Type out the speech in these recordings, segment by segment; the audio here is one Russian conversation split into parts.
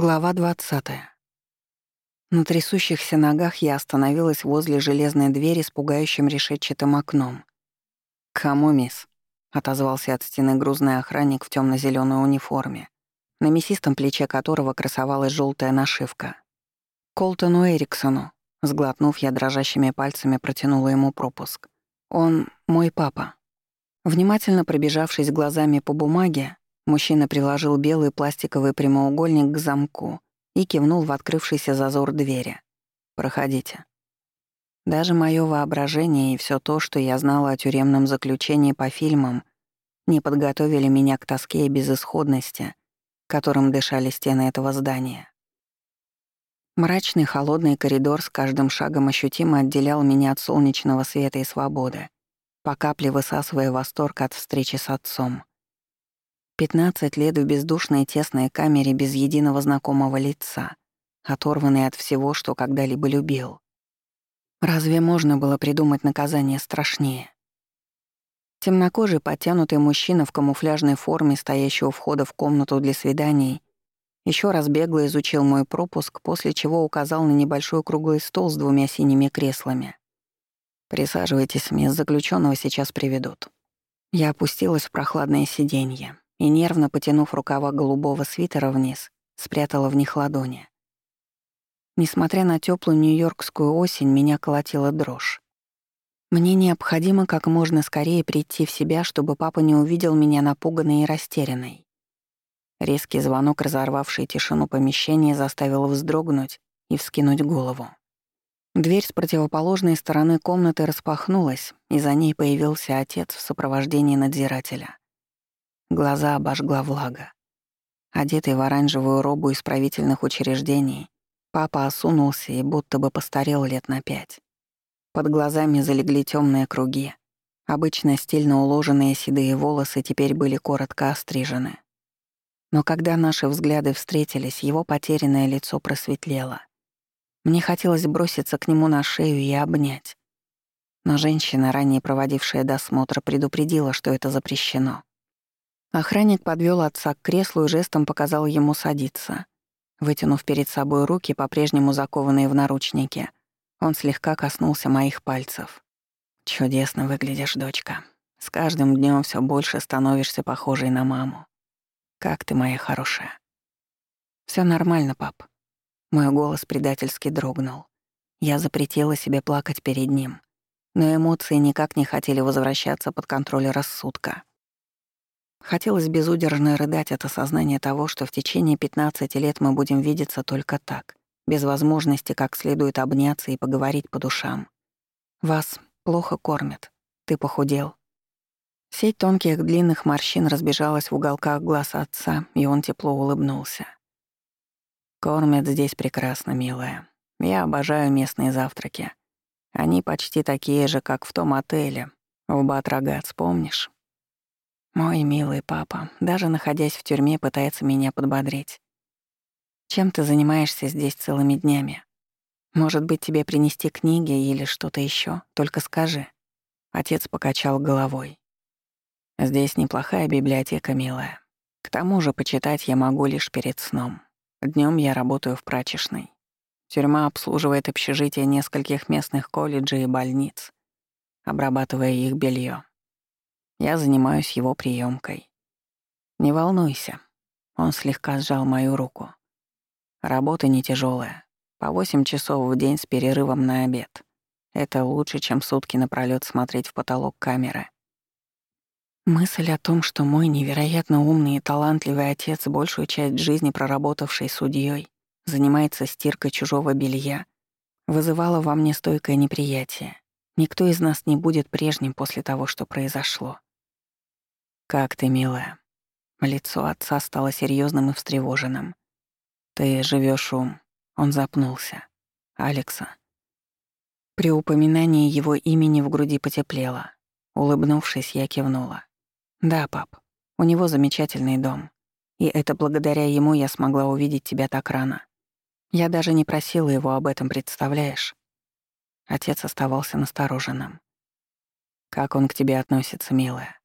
Глава 20. На трясущихся ногах я остановилась возле железной двери с пугающим решетчатым окном. «Кому, мисс?» — отозвался от стены грузный охранник в темно зеленой униформе, на мясистом плече которого красовалась желтая нашивка. «Колтону Эриксону», — сглотнув, я дрожащими пальцами протянула ему пропуск. «Он мой папа». Внимательно пробежавшись глазами по бумаге, Мужчина приложил белый пластиковый прямоугольник к замку и кивнул в открывшийся зазор двери. «Проходите». Даже моё воображение и всё то, что я знала о тюремном заключении по фильмам, не подготовили меня к тоске и безысходности, которым дышали стены этого здания. Мрачный холодный коридор с каждым шагом ощутимо отделял меня от солнечного света и свободы, по капле высасывая восторг от встречи с отцом. Пятнадцать лет в бездушной тесной камере без единого знакомого лица, оторванный от всего, что когда-либо любил. Разве можно было придумать наказание страшнее? Темнокожий, подтянутый мужчина в камуфляжной форме, стоящий у входа в комнату для свиданий, еще раз бегло изучил мой пропуск, после чего указал на небольшой круглый стол с двумя синими креслами. «Присаживайтесь, мисс заключенного сейчас приведут». Я опустилась в прохладное сиденье и, нервно потянув рукава голубого свитера вниз, спрятала в них ладони. Несмотря на теплую нью-йоркскую осень, меня колотила дрожь. Мне необходимо как можно скорее прийти в себя, чтобы папа не увидел меня напуганной и растерянной. Резкий звонок, разорвавший тишину помещения, заставил вздрогнуть и вскинуть голову. Дверь с противоположной стороны комнаты распахнулась, и за ней появился отец в сопровождении надзирателя. Глаза обожгла влага. Одетый в оранжевую робу исправительных учреждений, папа осунулся и будто бы постарел лет на пять. Под глазами залегли темные круги. Обычно стильно уложенные седые волосы теперь были коротко острижены. Но когда наши взгляды встретились, его потерянное лицо просветлело. Мне хотелось броситься к нему на шею и обнять. Но женщина, ранее проводившая досмотр, предупредила, что это запрещено. Охранник подвёл отца к креслу и жестом показал ему садиться. Вытянув перед собой руки, по-прежнему закованные в наручники, он слегка коснулся моих пальцев. «Чудесно выглядишь, дочка. С каждым днём всё больше становишься похожей на маму. Как ты, моя хорошая?» «Всё нормально, пап». Мой голос предательски дрогнул. Я запретила себе плакать перед ним, но эмоции никак не хотели возвращаться под контроль рассудка. Хотелось безудержно рыдать от осознания того, что в течение 15 лет мы будем видеться только так, без возможности как следует обняться и поговорить по душам. Вас плохо кормят. Ты похудел. Сеть тонких длинных морщин разбежалась в уголках глаз отца, и он тепло улыбнулся. «Кормят здесь прекрасно, милая. Я обожаю местные завтраки. Они почти такие же, как в том отеле, в Батрагац, помнишь?» Мой милый папа, даже находясь в тюрьме, пытается меня подбодрить. Чем ты занимаешься здесь целыми днями? Может быть, тебе принести книги или что-то еще? Только скажи. Отец покачал головой. Здесь неплохая библиотека, милая. К тому же почитать я могу лишь перед сном. Днем я работаю в прачечной. Тюрьма обслуживает общежитие нескольких местных колледжей и больниц, обрабатывая их белье. Я занимаюсь его приемкой. Не волнуйся. Он слегка сжал мою руку. Работа не тяжелая. По восемь часов в день с перерывом на обед. Это лучше, чем сутки напролёт смотреть в потолок камеры. Мысль о том, что мой невероятно умный и талантливый отец, большую часть жизни проработавший судьей, занимается стиркой чужого белья, вызывала во мне стойкое неприятие. Никто из нас не будет прежним после того, что произошло. «Как ты, милая?» Лицо отца стало серьезным и встревоженным. «Ты живешь ум». Он запнулся. «Алекса». При упоминании его имени в груди потеплело. Улыбнувшись, я кивнула. «Да, пап, у него замечательный дом. И это благодаря ему я смогла увидеть тебя так рано. Я даже не просила его об этом, представляешь?» Отец оставался настороженным. «Как он к тебе относится, милая?»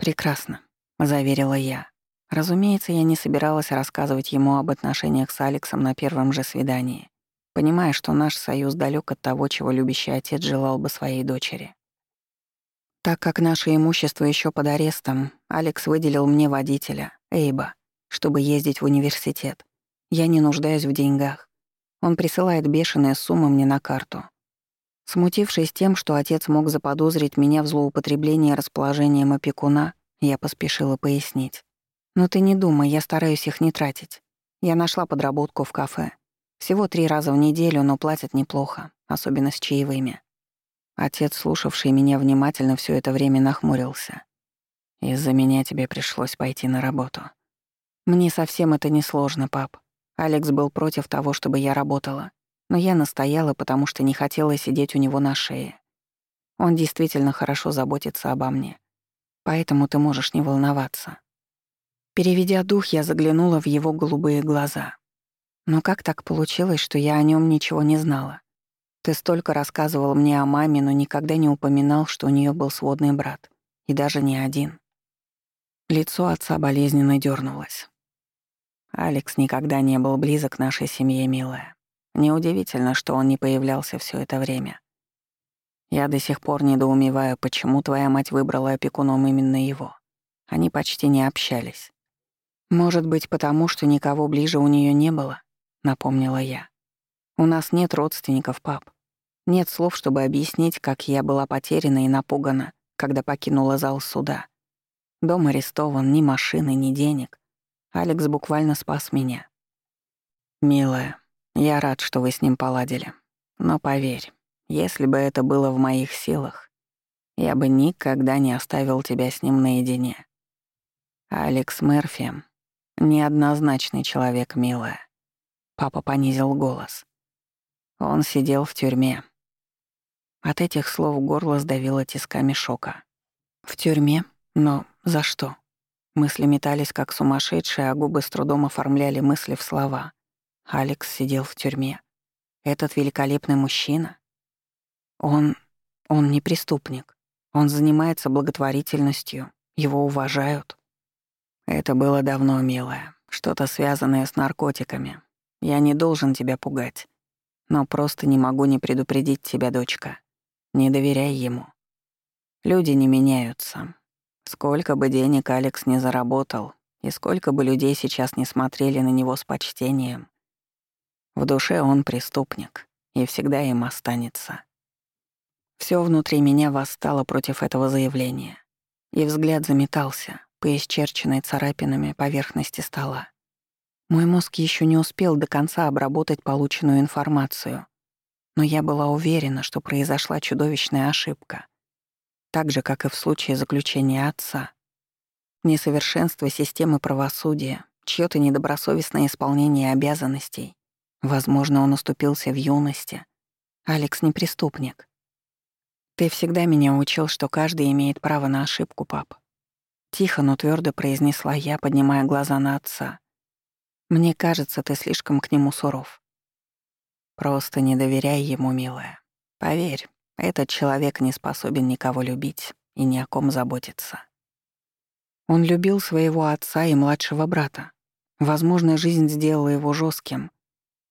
«Прекрасно», — заверила я. Разумеется, я не собиралась рассказывать ему об отношениях с Алексом на первом же свидании, понимая, что наш союз далек от того, чего любящий отец желал бы своей дочери. Так как наше имущество еще под арестом, Алекс выделил мне водителя, Эйба, чтобы ездить в университет. Я не нуждаюсь в деньгах. Он присылает бешеные суммы мне на карту. Смутившись тем, что отец мог заподозрить меня в злоупотреблении расположением опекуна, я поспешила пояснить. «Но ты не думай, я стараюсь их не тратить. Я нашла подработку в кафе. Всего три раза в неделю, но платят неплохо, особенно с чаевыми». Отец, слушавший меня внимательно, все это время нахмурился. «Из-за меня тебе пришлось пойти на работу». «Мне совсем это не сложно, пап. Алекс был против того, чтобы я работала. Но я настояла, потому что не хотела сидеть у него на шее. Он действительно хорошо заботится обо мне. Поэтому ты можешь не волноваться. Переведя дух, я заглянула в его голубые глаза. Но как так получилось, что я о нем ничего не знала? Ты столько рассказывал мне о маме, но никогда не упоминал, что у нее был сводный брат. И даже не один. Лицо отца болезненно дернулось. Алекс никогда не был близок нашей семье, милая. Неудивительно, что он не появлялся все это время. Я до сих пор недоумеваю, почему твоя мать выбрала опекуном именно его. Они почти не общались. Может быть, потому что никого ближе у нее не было, напомнила я. У нас нет родственников, пап. Нет слов, чтобы объяснить, как я была потеряна и напугана, когда покинула зал суда. Дом арестован, ни машины, ни денег. Алекс буквально спас меня. «Милая, я рад, что вы с ним поладили. Но поверь, если бы это было в моих силах, я бы никогда не оставил тебя с ним наедине. Алекс Мерфи — неоднозначный человек, милая. Папа понизил голос. Он сидел в тюрьме. От этих слов горло сдавило тисками шока. В тюрьме? Но за что? Мысли метались как сумасшедшие, а губы с трудом оформляли мысли в слова. Алекс сидел в тюрьме. Этот великолепный мужчина. Он... он не преступник. Он занимается благотворительностью. Его уважают. Это было давно, милая. Что-то связанное с наркотиками. Я не должен тебя пугать. Но просто не могу не предупредить тебя, дочка. Не доверяй ему. Люди не меняются. Сколько бы денег Алекс не заработал, и сколько бы людей сейчас не смотрели на него с почтением, в душе он преступник и всегда им останется. Все внутри меня восстало против этого заявления, и взгляд заметался по исчерченной царапинами поверхности стола. Мой мозг еще не успел до конца обработать полученную информацию, но я была уверена, что произошла чудовищная ошибка. Так же, как и в случае заключения отца. Несовершенство системы правосудия, чьё-то недобросовестное исполнение обязанностей, Возможно, он уступился в юности. Алекс не преступник. Ты всегда меня учил, что каждый имеет право на ошибку, пап. Тихо, но твердо произнесла я, поднимая глаза на отца. Мне кажется, ты слишком к нему суров. Просто не доверяй ему, милая. Поверь, этот человек не способен никого любить и ни о ком заботиться. Он любил своего отца и младшего брата. Возможно, жизнь сделала его жестким,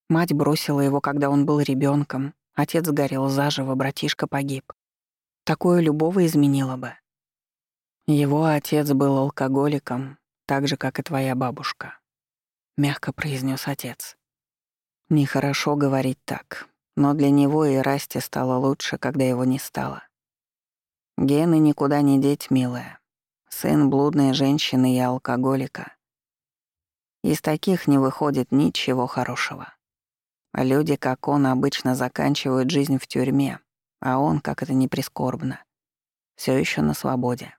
Мать бросила его, когда он был ребенком. Отец сгорел заживо, братишка погиб. Такое любого изменило бы. Его отец был алкоголиком, так же, как и твоя бабушка. Мягко произнес отец. Нехорошо говорить так, но для него и Расти стало лучше, когда его не стало. Гены никуда не деть, милая. Сын блудной женщины и алкоголика. Из таких не выходит ничего хорошего. Люди, как он, обычно заканчивают жизнь в тюрьме, а он, как это ни прискорбно, все еще на свободе.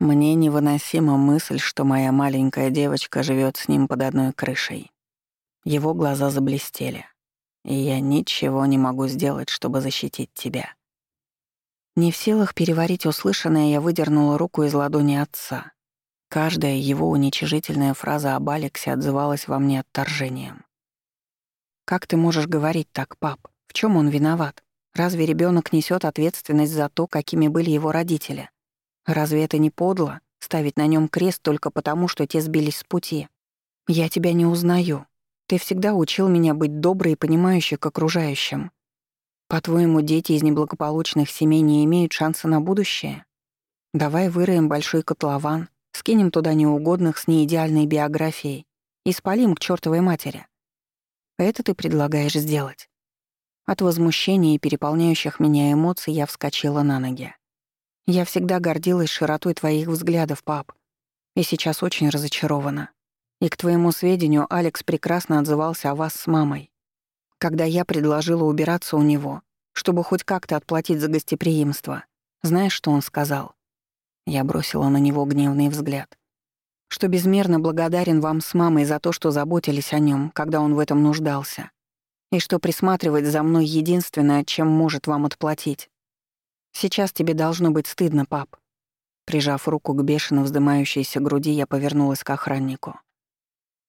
Мне невыносима мысль, что моя маленькая девочка живет с ним под одной крышей. Его глаза заблестели, и я ничего не могу сделать, чтобы защитить тебя. Не в силах переварить услышанное, я выдернула руку из ладони отца. Каждая его уничижительная фраза об Алексе отзывалась во мне отторжением. Как ты можешь говорить так, пап? В чем он виноват? Разве ребенок несет ответственность за то, какими были его родители? Разве это не подло ставить на нем крест только потому, что те сбились с пути. Я тебя не узнаю. Ты всегда учил меня быть доброй и понимающей к окружающим. По-твоему, дети из неблагополучных семей не имеют шанса на будущее? Давай выроем большой котлован, скинем туда неугодных с неидеальной биографией и спалим к чертовой матери. Это ты предлагаешь сделать? От возмущения и переполняющих меня эмоций я вскочила на ноги. Я всегда гордилась широтой твоих взглядов, пап. И сейчас очень разочарована. И к твоему сведению, Алекс прекрасно отзывался о вас с мамой. Когда я предложила убираться у него, чтобы хоть как-то отплатить за гостеприимство, знаешь, что он сказал? Я бросила на него гневный взгляд. Что безмерно благодарен вам с мамой за то, что заботились о нем, когда он в этом нуждался. И что присматривать за мной единственное, чем может вам отплатить. Сейчас тебе должно быть стыдно, пап. Прижав руку к бешено вздымающейся груди, я повернулась к охраннику.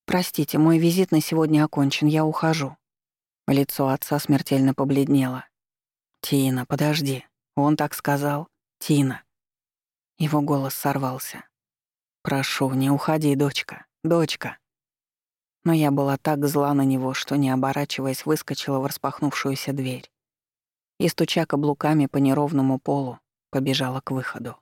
«Простите, мой визит на сегодня окончен, я ухожу». Лицо отца смертельно побледнело. «Тина, подожди. Он так сказал. Тина». Его голос сорвался. «Прошу, не уходи, дочка. Дочка». Но я была так зла на него, что, не оборачиваясь, выскочила в распахнувшуюся дверь и, стуча каблуками по неровному полу, побежала к выходу.